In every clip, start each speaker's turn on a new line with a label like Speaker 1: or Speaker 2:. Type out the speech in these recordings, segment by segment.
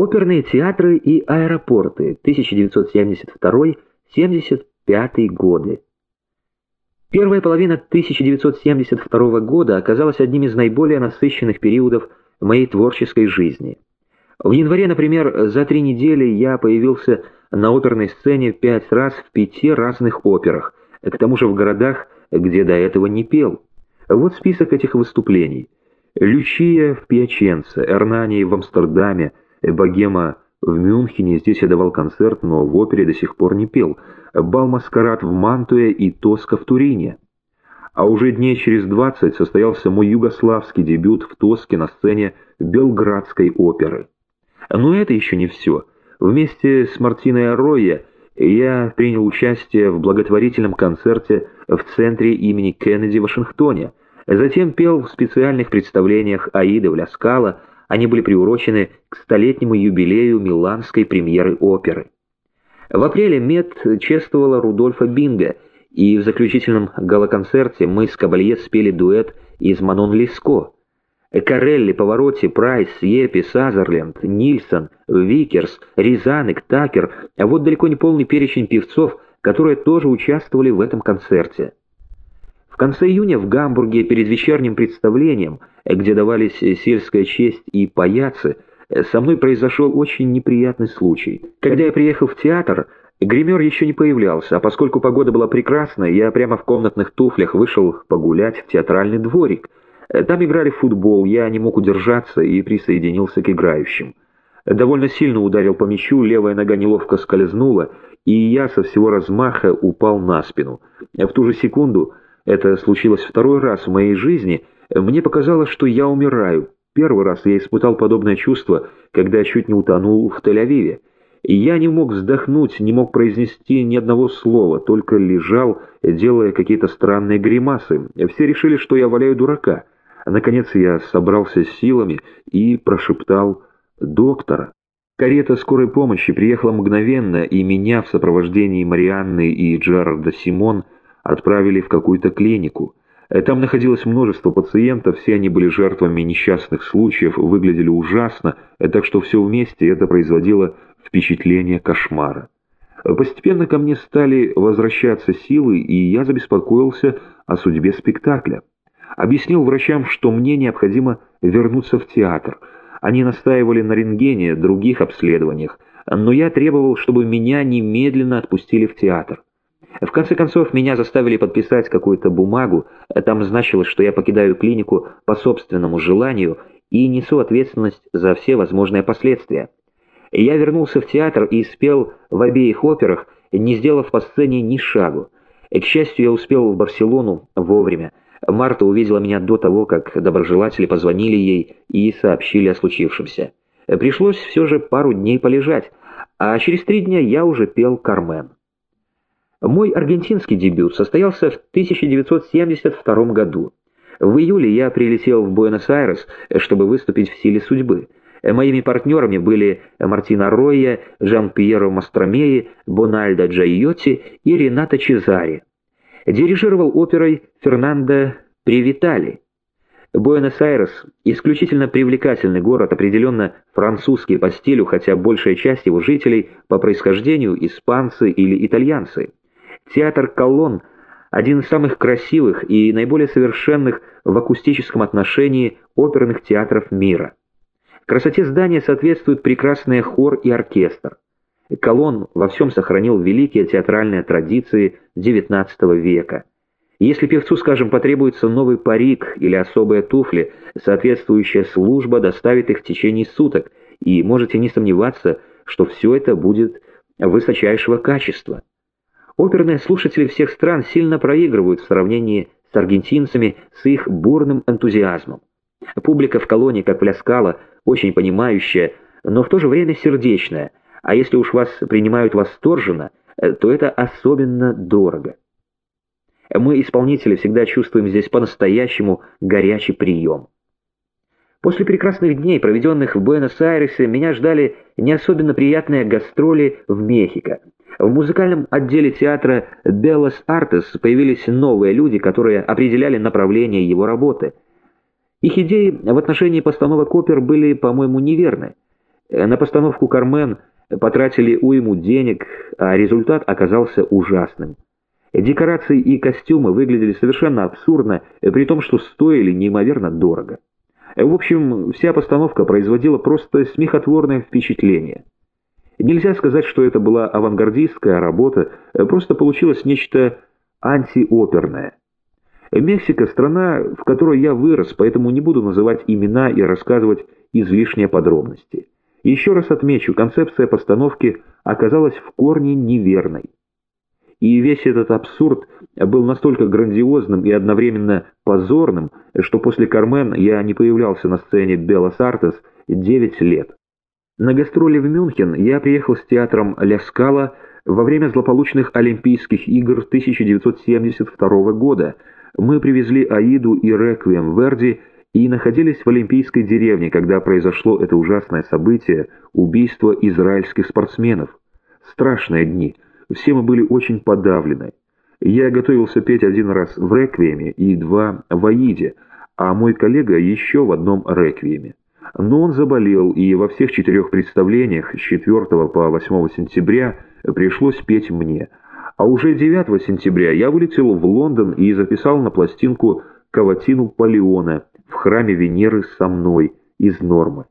Speaker 1: Оперные театры и аэропорты 1972-75 годы. Первая половина 1972 года оказалась одним из наиболее насыщенных периодов моей творческой жизни. В январе, например, за три недели я появился на оперной сцене пять раз в пяти разных операх, к тому же в городах, где до этого не пел. Вот список этих выступлений. Лючия в Пьяченце, Эрнани в Амстердаме, Богема в Мюнхене, здесь я давал концерт, но в опере до сих пор не пел. Бал-маскарад в Мантуе и Тоска в Турине. А уже дней через двадцать состоялся мой югославский дебют в Тоске на сцене Белградской оперы. Но это еще не все. Вместе с Мартиной Арроя я принял участие в благотворительном концерте в центре имени Кеннеди в Вашингтоне. Затем пел в специальных представлениях «Аида» в Ла Скала, они были приурочены к столетнему юбилею миланской премьеры оперы. В апреле Мет чествовала Рудольфа Бинга, и в заключительном галоконцерте мы с Кабалье спели дуэт из «Манон Леско». Корелли, Паваротти, Прайс, Епи, Сазерленд, Нильсон, Викерс, Ризанек, Такер, а вот далеко не полный перечень певцов, которые тоже участвовали в этом концерте. Конце июня в Гамбурге перед вечерним представлением, где давались сельская честь и паяцы, со мной произошел очень неприятный случай. Когда я приехал в театр, гример еще не появлялся, а поскольку погода была прекрасная, я прямо в комнатных туфлях вышел погулять в театральный дворик. Там играли в футбол, я не мог удержаться и присоединился к играющим. Довольно сильно ударил по мячу, левая нога неловко скользнула, и я со всего размаха упал на спину. В ту же секунду это случилось второй раз в моей жизни. Мне показалось, что я умираю. Первый раз я испытал подобное чувство, когда чуть не утонул в Тель-Авиве. Я не мог вздохнуть, не мог произнести ни одного слова, только лежал, делая какие-то странные гримасы. Все решили, что я валяю дурака. Наконец я собрался с силами и прошептал «Доктора». Карета скорой помощи приехала мгновенно, и меня в сопровождении Марианны и Джерарда Симон – отправили в какую-то клинику. Э, там находилось множество пациентов, все они были жертвами несчастных случаев, выглядели ужасно, э, так что все вместе это производило впечатление кошмара. Э, постепенно ко мне стали возвращаться силы, и я забеспокоился о судьбе спектакля. Объяснил врачам, что мне необходимо вернуться в театр. Они настаивали на рентгене, других обследованиях, но я требовал, чтобы меня немедленно отпустили в театр. В конце концов, меня заставили подписать какую-то бумагу, там значилось, что я покидаю клинику по собственному желанию и несу ответственность за все возможные последствия. Я вернулся в театр и спел в обеих операх, не сделав по сцене ни шагу. К счастью, я успел в Барселону вовремя. Марта увидела меня до того, как доброжелатели позвонили ей и сообщили о случившемся. Пришлось все же пару дней полежать, а через три дня я уже пел «Кармен». Мой аргентинский дебют состоялся в 1972 году. В июле я прилетел в Буэнос-Айрес, чтобы выступить в «Силе судьбы». Моими партнерами были Мартина Ройя, Жан-Пьеро Мастромеи, Бональдо Джайотти и Рената Чезари. Дирижировал оперой Фернандо Привитали. Буэнос-Айрес – исключительно привлекательный город, определенно французский по стилю, хотя большая часть его жителей по происхождению испанцы или итальянцы. Театр «Колонн» — один из самых красивых и наиболее совершенных в акустическом отношении оперных театров мира. Красоте здания соответствует прекрасный хор и оркестр. Колонн во всем сохранил великие театральные традиции XIX века. Если певцу, скажем, потребуется новый парик или особые туфли, соответствующая служба доставит их в течение суток, и можете не сомневаться, что все это будет высочайшего качества. Оперные слушатели всех стран сильно проигрывают в сравнении с аргентинцами с их бурным энтузиазмом. Публика в колонии, как пляскала, очень понимающая, но в то же время сердечная, а если уж вас принимают восторженно, э, то это особенно дорого. Мы, исполнители, всегда чувствуем здесь по-настоящему горячий прием. После прекрасных дней, проведенных в Буэнос-Айресе, меня ждали не особенно приятные гастроли в Мехико. В музыкальном отделе театра «Беллас Артес» появились новые люди, которые определяли направление его работы. Их идеи в отношении постановок опер были, по-моему, неверны. На постановку «Кармен» потратили уйму денег, а результат оказался ужасным. Декорации и костюмы выглядели совершенно абсурдно, при том, что стоили неимоверно дорого. В общем, вся постановка производила просто смехотворное впечатление. Нельзя сказать, что это была авангардистская работа, просто получилось нечто антиоперное. Мексика – страна, в которой я вырос, поэтому не буду называть имена и рассказывать излишние подробности. Еще раз отмечу, концепция постановки оказалась в корне неверной. И весь этот абсурд был настолько грандиозным и одновременно позорным, что после «Кармен» я не появлялся на сцене «Белос Артес» 9 лет. На гастроли в Мюнхен я приехал с театром «Ля Скала» во время злополучных Олимпийских игр 1972 года. Мы привезли «Аиду» и «Реквием» Верди и находились в Олимпийской деревне, когда произошло это ужасное событие – убийство израильских спортсменов. Страшные дни – все мы были очень подавлены. Я готовился петь один раз в «Реквиеме» и два в «Аиде», а мой коллега еще в одном «Реквиеме». Но он заболел, и во всех четырех представлениях с 4 по 8 сентября пришлось петь мне. А уже 9 сентября я вылетел в Лондон и записал на пластинку «Каватину Палеона» в храме Венеры со мной из Нормы.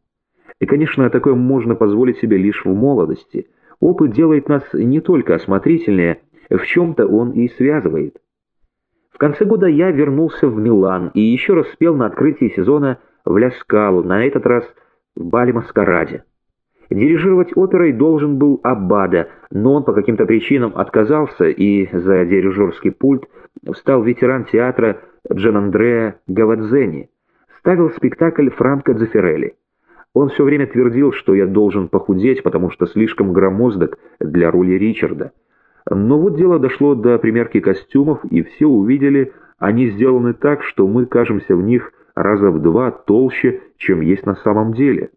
Speaker 1: И, конечно, такое можно позволить себе лишь в молодости – Опыт делает нас не только осмотрительнее, в чем-то он и связывает. В конце года я вернулся в Милан и еще раз спел на открытии сезона в Ля Скалу, на этот раз в Бале Маскараде. Дирижировать оперой должен был Аббада, но он по каким-то причинам отказался, и за дирижерский пульт встал ветеран театра Джан-Андреа Гавадзени. Ставил спектакль Франко Дзефирелли. Он все время твердил, что я должен похудеть, потому что слишком громоздок для роли Ричарда. Но вот дело дошло до примерки костюмов, и все увидели, они сделаны так, что мы кажемся в них раза в два толще, чем есть на самом деле.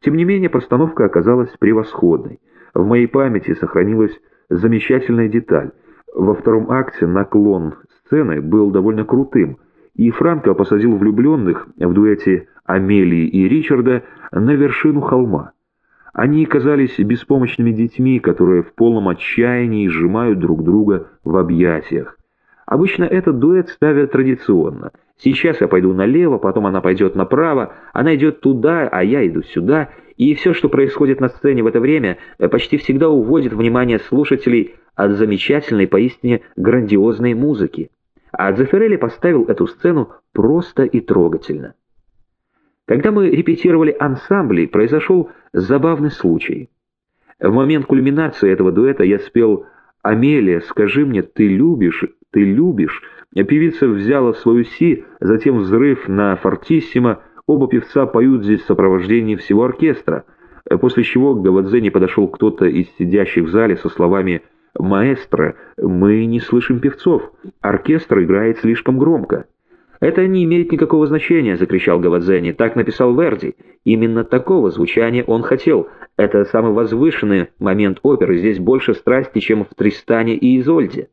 Speaker 1: Тем не менее, постановка оказалась превосходной. В моей памяти сохранилась замечательная деталь. Во втором акте наклон сцены был довольно крутым, и Франко посадил влюбленных в дуэте Амелии и Ричарда на вершину холма. Они казались беспомощными детьми, которые в полном отчаянии сжимают друг друга в объятиях. Обычно этот дуэт ставят традиционно. Сейчас я пойду налево, потом она пойдет направо, она идет туда, а я иду сюда, и все, что происходит на сцене в это время, почти всегда уводит внимание слушателей от замечательной, поистине грандиозной музыки. А Дзефирелли поставил эту сцену просто и трогательно. Когда мы репетировали ансамбли, произошел забавный случай. В момент кульминации этого дуэта я спел «Амелия, скажи мне, ты любишь, ты любишь». Певица взяла свою си, затем взрыв на фортиссимо, оба певца поют здесь в сопровождении всего оркестра, после чего к Гавадзене подошел кто-то из сидящих в зале со словами «Маэстро, мы не слышим певцов, оркестр играет слишком громко». «Это не имеет никакого значения», — закричал Гавадзени. «Так написал Верди. Именно такого звучания он хотел. Это самый возвышенный момент оперы. Здесь больше страсти, чем в Тристане и Изольде».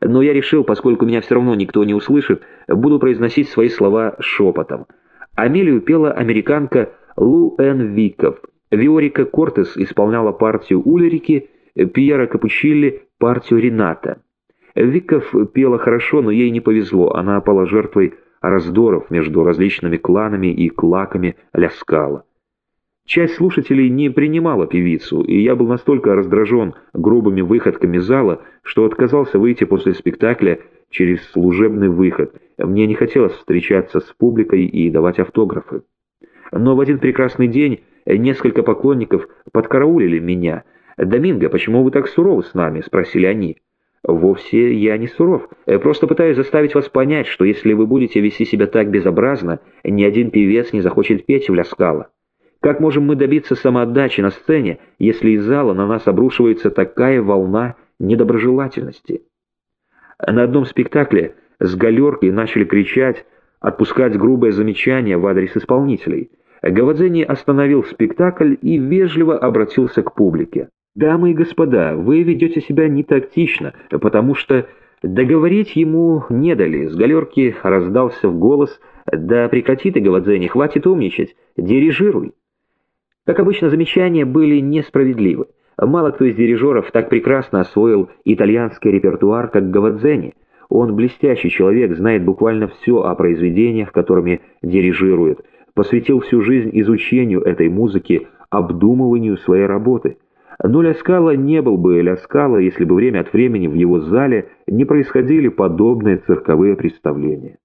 Speaker 1: Но я решил, поскольку меня все равно никто не услышит, буду произносить свои слова шепотом. Амелию пела американка Лу Эн Виков. Виорика Кортес исполняла партию Ульрики, Пьера Капучилли — партию Рената. Виков пела хорошо, но ей не повезло. Она пала жертвой раздоров между различными кланами и клаками Ляскала. Часть слушателей не принимала певицу, и я был настолько раздражен грубыми выходками зала, что отказался выйти после спектакля через служебный выход. Мне не хотелось встречаться с публикой и давать автографы. Но в один прекрасный день несколько поклонников подкараулили меня. «Доминго, почему вы так суровы с нами?» — спросили они. «Вовсе я не суров. Просто пытаюсь заставить вас понять, что если вы будете вести себя так безобразно, ни один певец не захочет петь в Ляскала. Как можем мы добиться самоотдачи на сцене, если из зала на нас обрушивается такая волна недоброжелательности?» На одном спектакле с галерки начали кричать, отпускать грубое замечание в адрес исполнителей. Гавадзени остановил спектакль и вежливо обратился к публике. «Дамы и господа, вы ведете себя не тактично, потому что договорить ему не дали». С галерки раздался в голос «Да прекрати ты, Гавадзе, хватит умничать, дирижируй». Как обычно, замечания были несправедливы. Мало кто из дирижеров так прекрасно освоил итальянский репертуар, как Гавадзени. Он блестящий человек, знает буквально все о произведениях, которыми дирижирует, посвятил всю жизнь изучению этой музыки, обдумыванию своей работы. Но Ляскала не был бы Ляскала, если бы время от времени в его зале не происходили подобные цирковые представления.